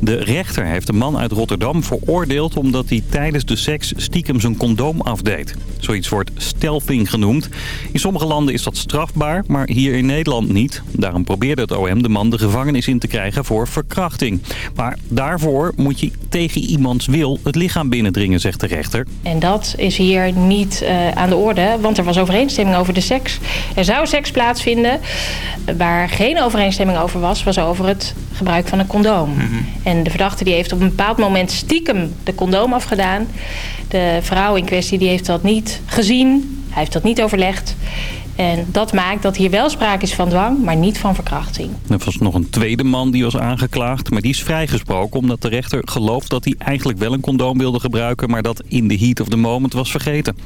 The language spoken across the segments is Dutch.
De rechter heeft een man uit Rotterdam veroordeeld omdat hij tijdens de seks stiekem zijn condoom afdeed. Zoiets wordt stelving genoemd. In sommige landen is dat strafbaar, maar hier in Nederland niet. Daarom probeerde het OM de man de gevangenis in te krijgen voor verkrachting. Maar daarvoor moet je tegen iemands wil het lichaam binnendringen, zegt de rechter. En dat is hier niet uh, aan de orde, want er was overeenstemming over de seks. Er zou seks plaatsvinden. Waar geen overeenstemming over was, was over het gebruik van een condoom. Mm -hmm. En de verdachte die heeft op een bepaald moment stiekem de condoom afgedaan. De vrouw in kwestie die heeft dat niet gezien. Hij heeft dat niet overlegd. En dat maakt dat hier wel sprake is van dwang, maar niet van verkrachting. Er was nog een tweede man die was aangeklaagd, maar die is vrijgesproken... omdat de rechter gelooft dat hij eigenlijk wel een condoom wilde gebruiken... maar dat in de heat of the moment was vergeten.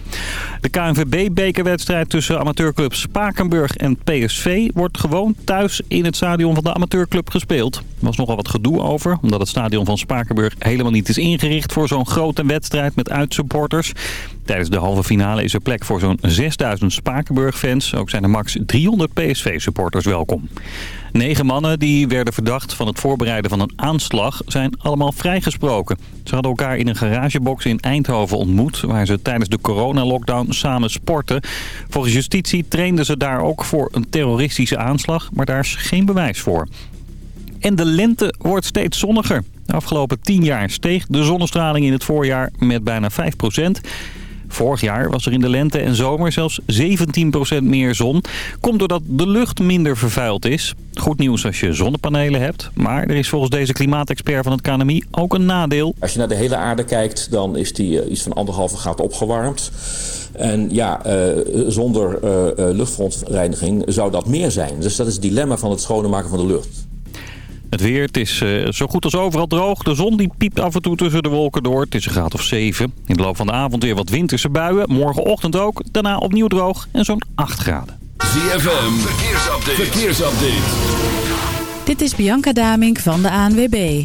De KNVB-bekerwedstrijd tussen amateurclub Spakenburg en PSV... wordt gewoon thuis in het stadion van de amateurclub gespeeld. Er was nogal wat gedoe over, omdat het stadion van Spakenburg... helemaal niet is ingericht voor zo'n grote wedstrijd met uitsupporters. Tijdens de halve finale is er plek voor zo'n 6000 Spakenburg-fans. Ook zijn er max 300 PSV-supporters welkom. Negen mannen die werden verdacht van het voorbereiden van een aanslag zijn allemaal vrijgesproken. Ze hadden elkaar in een garagebox in Eindhoven ontmoet... waar ze tijdens de coronalockdown samen sporten. Volgens justitie trainden ze daar ook voor een terroristische aanslag... maar daar is geen bewijs voor. En de lente wordt steeds zonniger. De afgelopen 10 jaar steeg de zonnestraling in het voorjaar met bijna 5 Vorig jaar was er in de lente en zomer zelfs 17% meer zon. Komt doordat de lucht minder vervuild is. Goed nieuws als je zonnepanelen hebt. Maar er is volgens deze klimaatexpert van het KNMI ook een nadeel. Als je naar de hele aarde kijkt, dan is die uh, iets van anderhalve graad opgewarmd. En ja, uh, zonder uh, luchtverontreiniging zou dat meer zijn. Dus dat is het dilemma van het schonen maken van de lucht. Het weer, het is uh, zo goed als overal droog. De zon die piept af en toe tussen de wolken door. Het is een graad of 7. In de loop van de avond weer wat winterse buien. Morgenochtend ook. Daarna opnieuw droog en zo'n 8 graden. ZFM, verkeersupdate. verkeersupdate. Dit is Bianca Damink van de ANWB.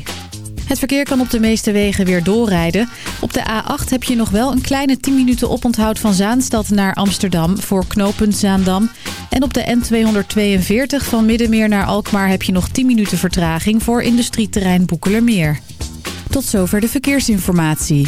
Het verkeer kan op de meeste wegen weer doorrijden. Op de A8 heb je nog wel een kleine 10 minuten oponthoud van Zaanstad naar Amsterdam voor knooppunt Zaandam. En op de N242 van Middenmeer naar Alkmaar heb je nog 10 minuten vertraging voor industrieterrein Boekelermeer. Tot zover de verkeersinformatie.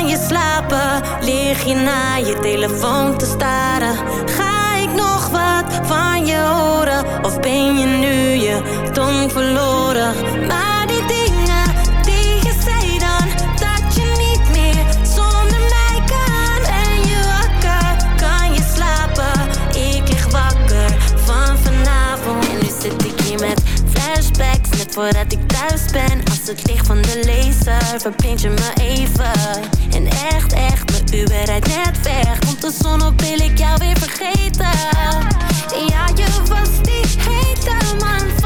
Kan je slapen? Lig je naar je telefoon te staren? Ga ik nog wat van je horen? Of ben je nu je tong verloren? Maar die dingen die je zei dan, dat je niet meer zonder mij kan. Ben je wakker? Kan je slapen? Ik lig wakker van vanavond. En nu zit ik hier met flashbacks, net voordat ik thuis ben. Het licht van de laser verblind je me even. En echt, echt, mijn Uber rijdt net weg. Komt de zon op, wil ik jou weer vergeten. Ja, je was die hete man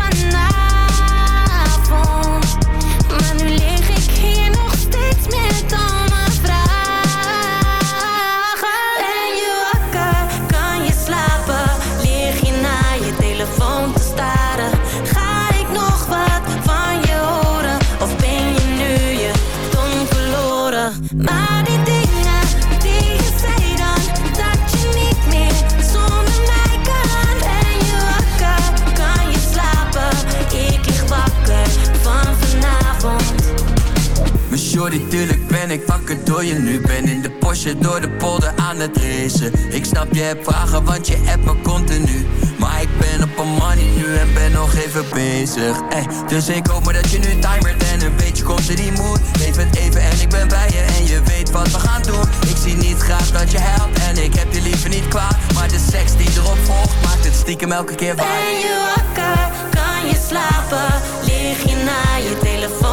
shorty, tuurlijk ben ik wakker door je. Nu Ben in de Porsche door de polder aan het racen. Ik snap je hebt vragen, want je appt me continu Maar ik ben op een money nu en ben nog even bezig. Ey, Dus ik hoop maar dat je nu timert en een beetje komt in die mood. Leef het even en ik ben bij je en je weet wat we gaan doen. Ik zie niet graag dat je helpt en ik heb je liever niet kwaad. Maar de seks die erop volgt maakt het stiekem elke keer waar. Ben je wakker? Kan je slapen? Lig je naar je telefoon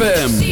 ZFM.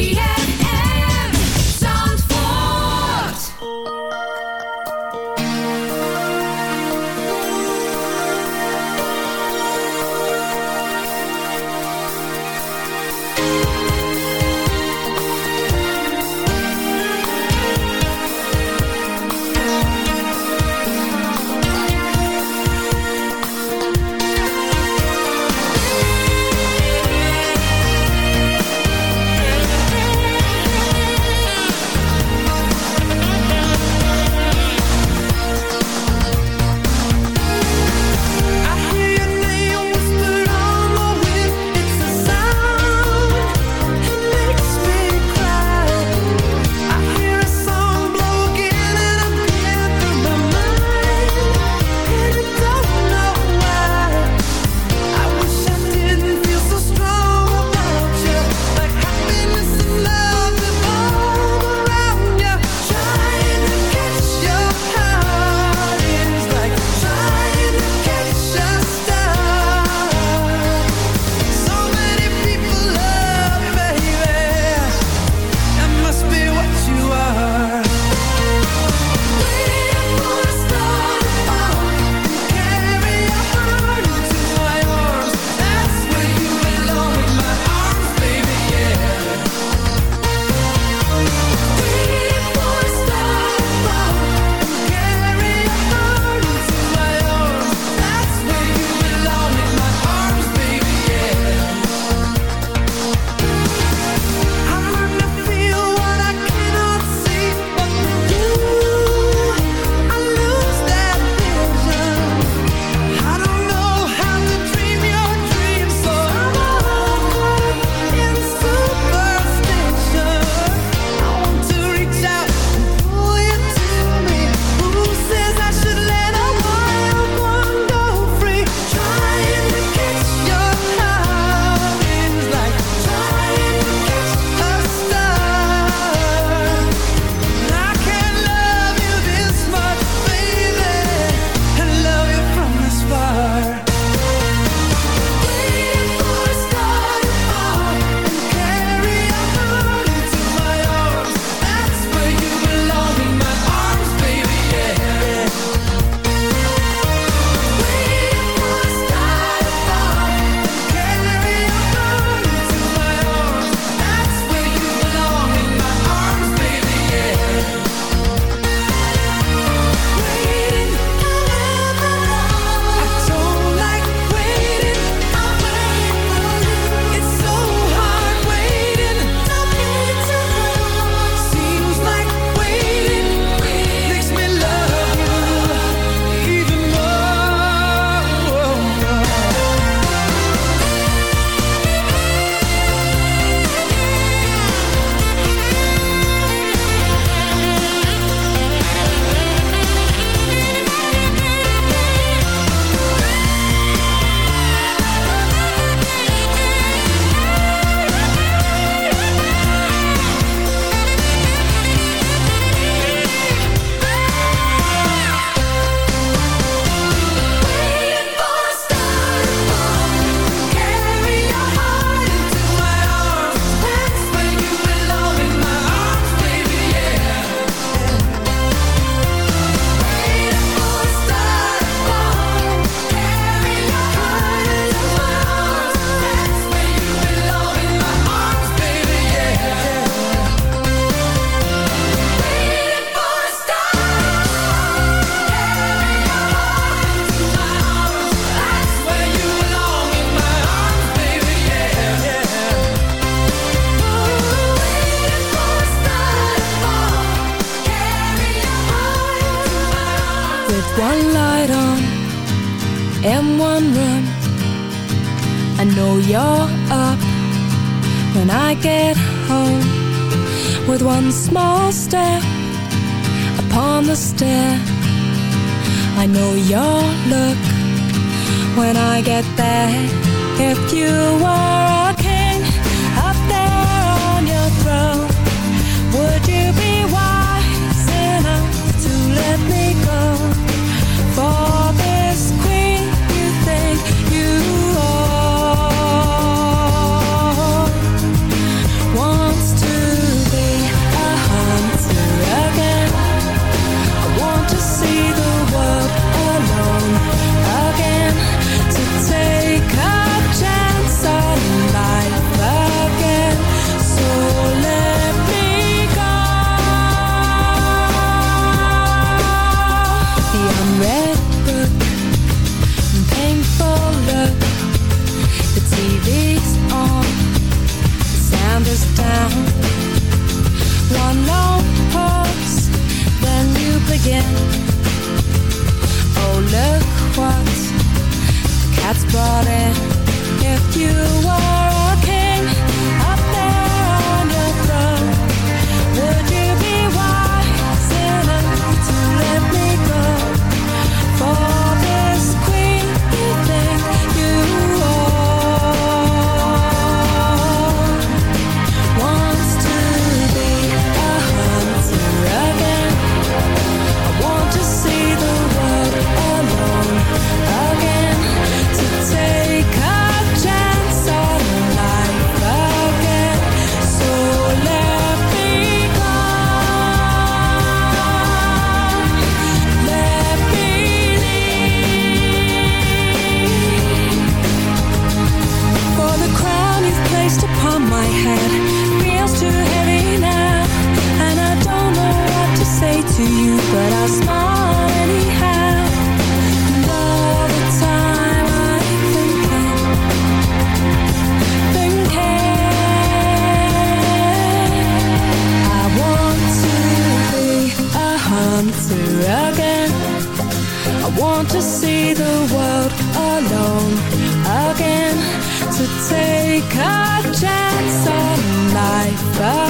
I know your look when I get back if you are it if you want. head feels too heavy now And I don't know what to say to you But I'll smile anyhow. And all the time I'm thinking Thinking I want to be a hunter again. I want to see the world alone again. To take goodbye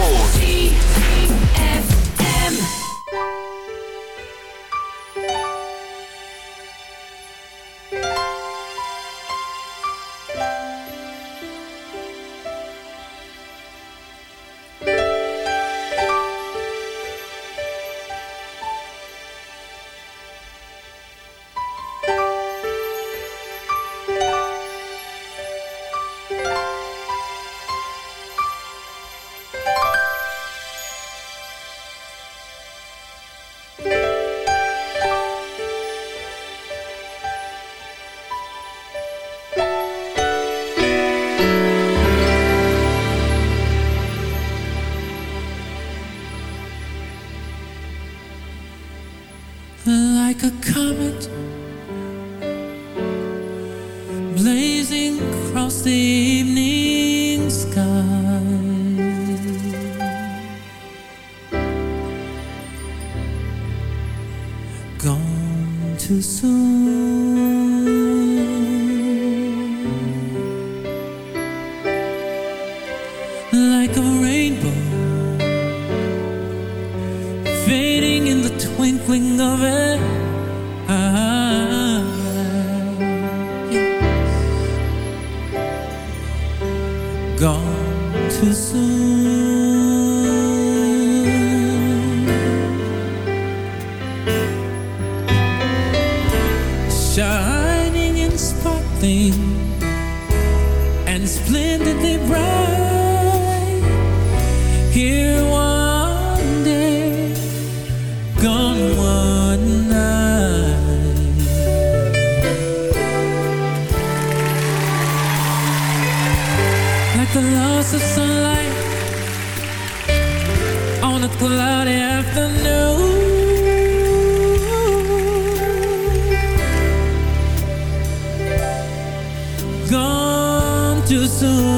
force. Soon.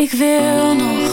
Ik wil nog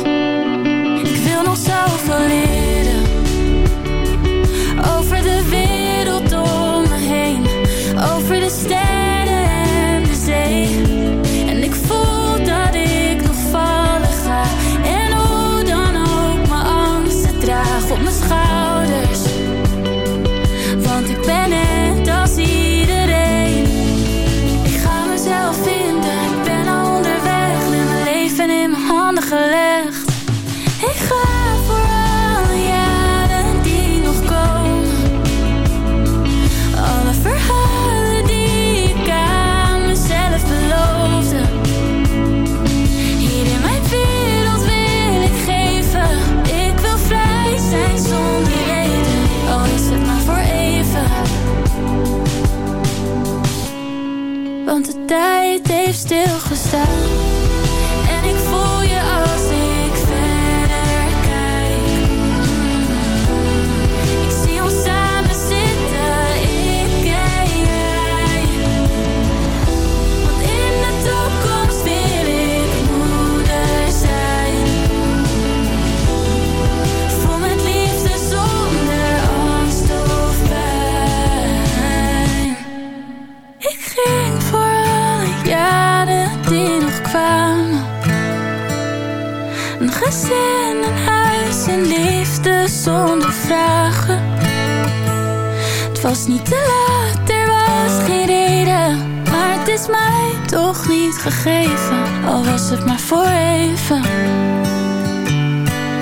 was niet te laat, er was geen reden. Maar het is mij toch niet gegeven, al was het maar voor even.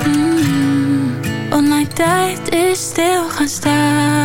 Mm oh, tijd is stil gaan staan.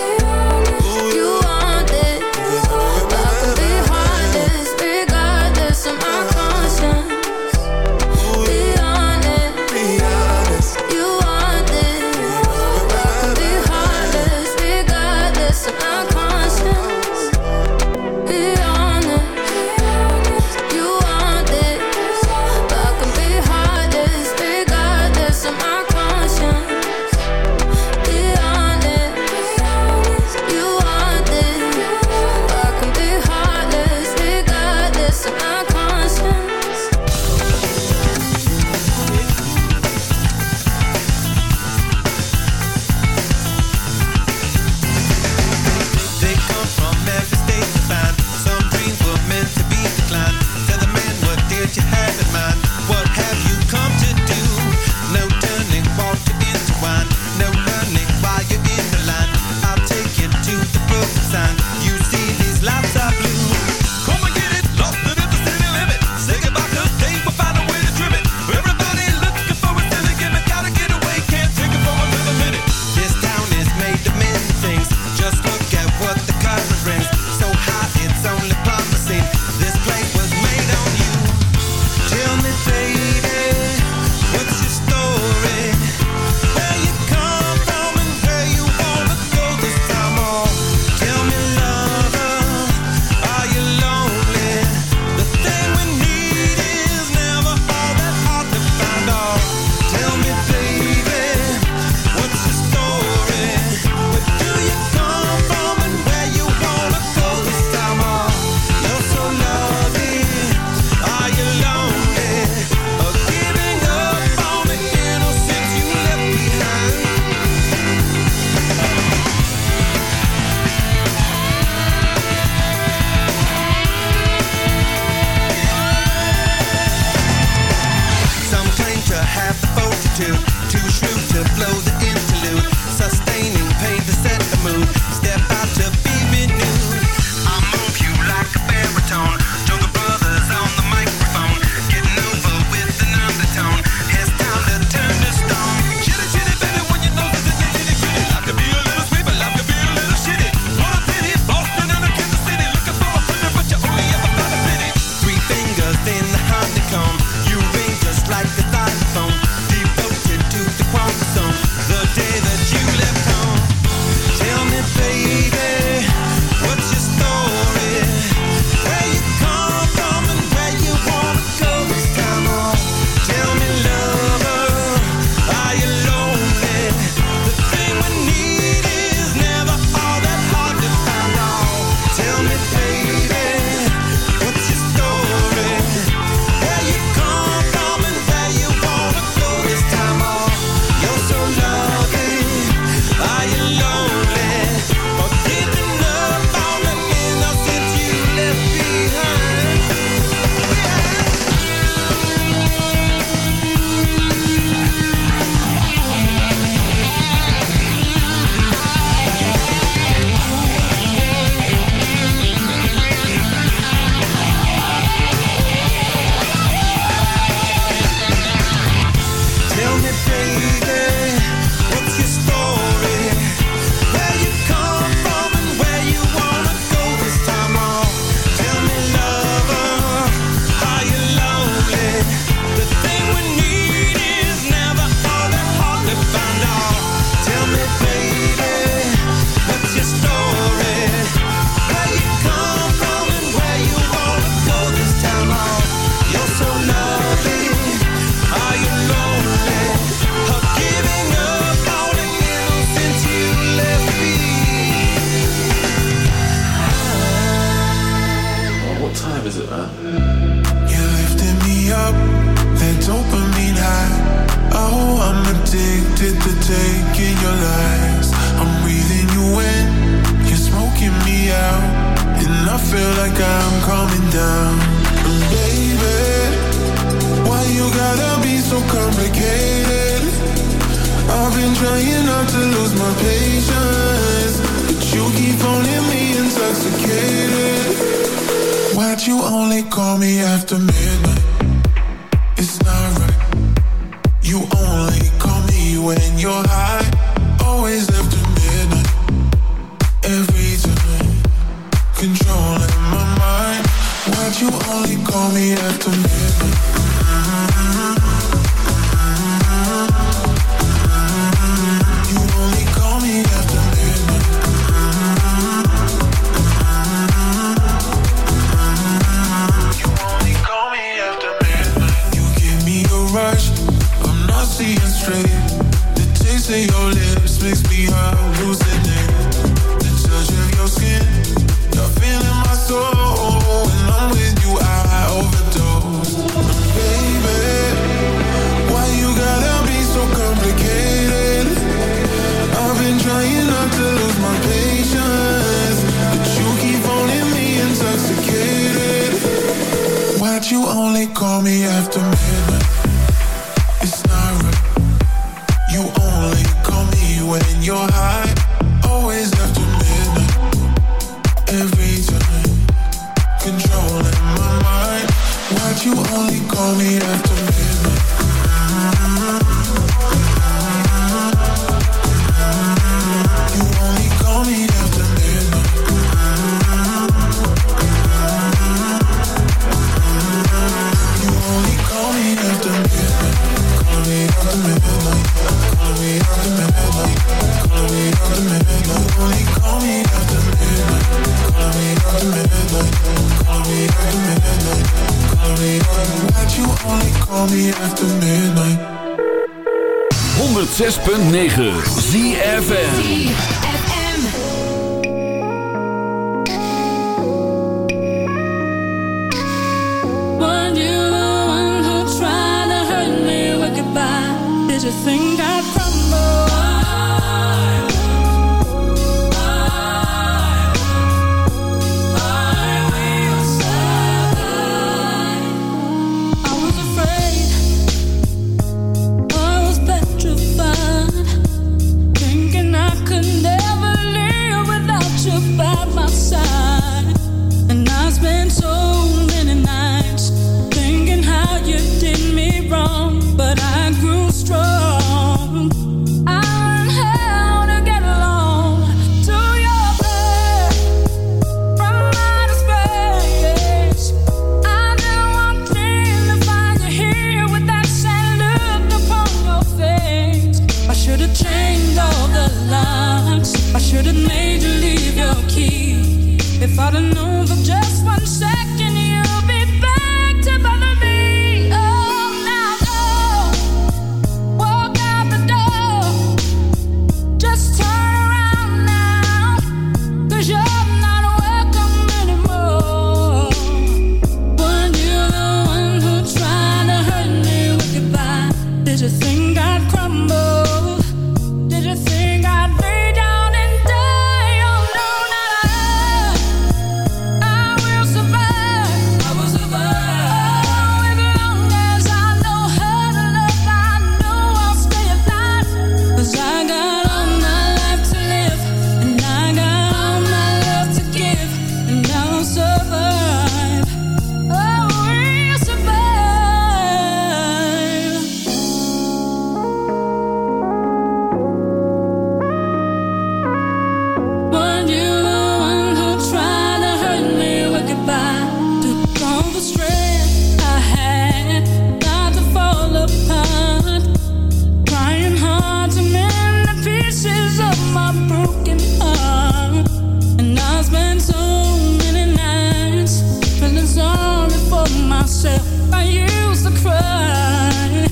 myself. I used to cry,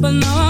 but now. I'm.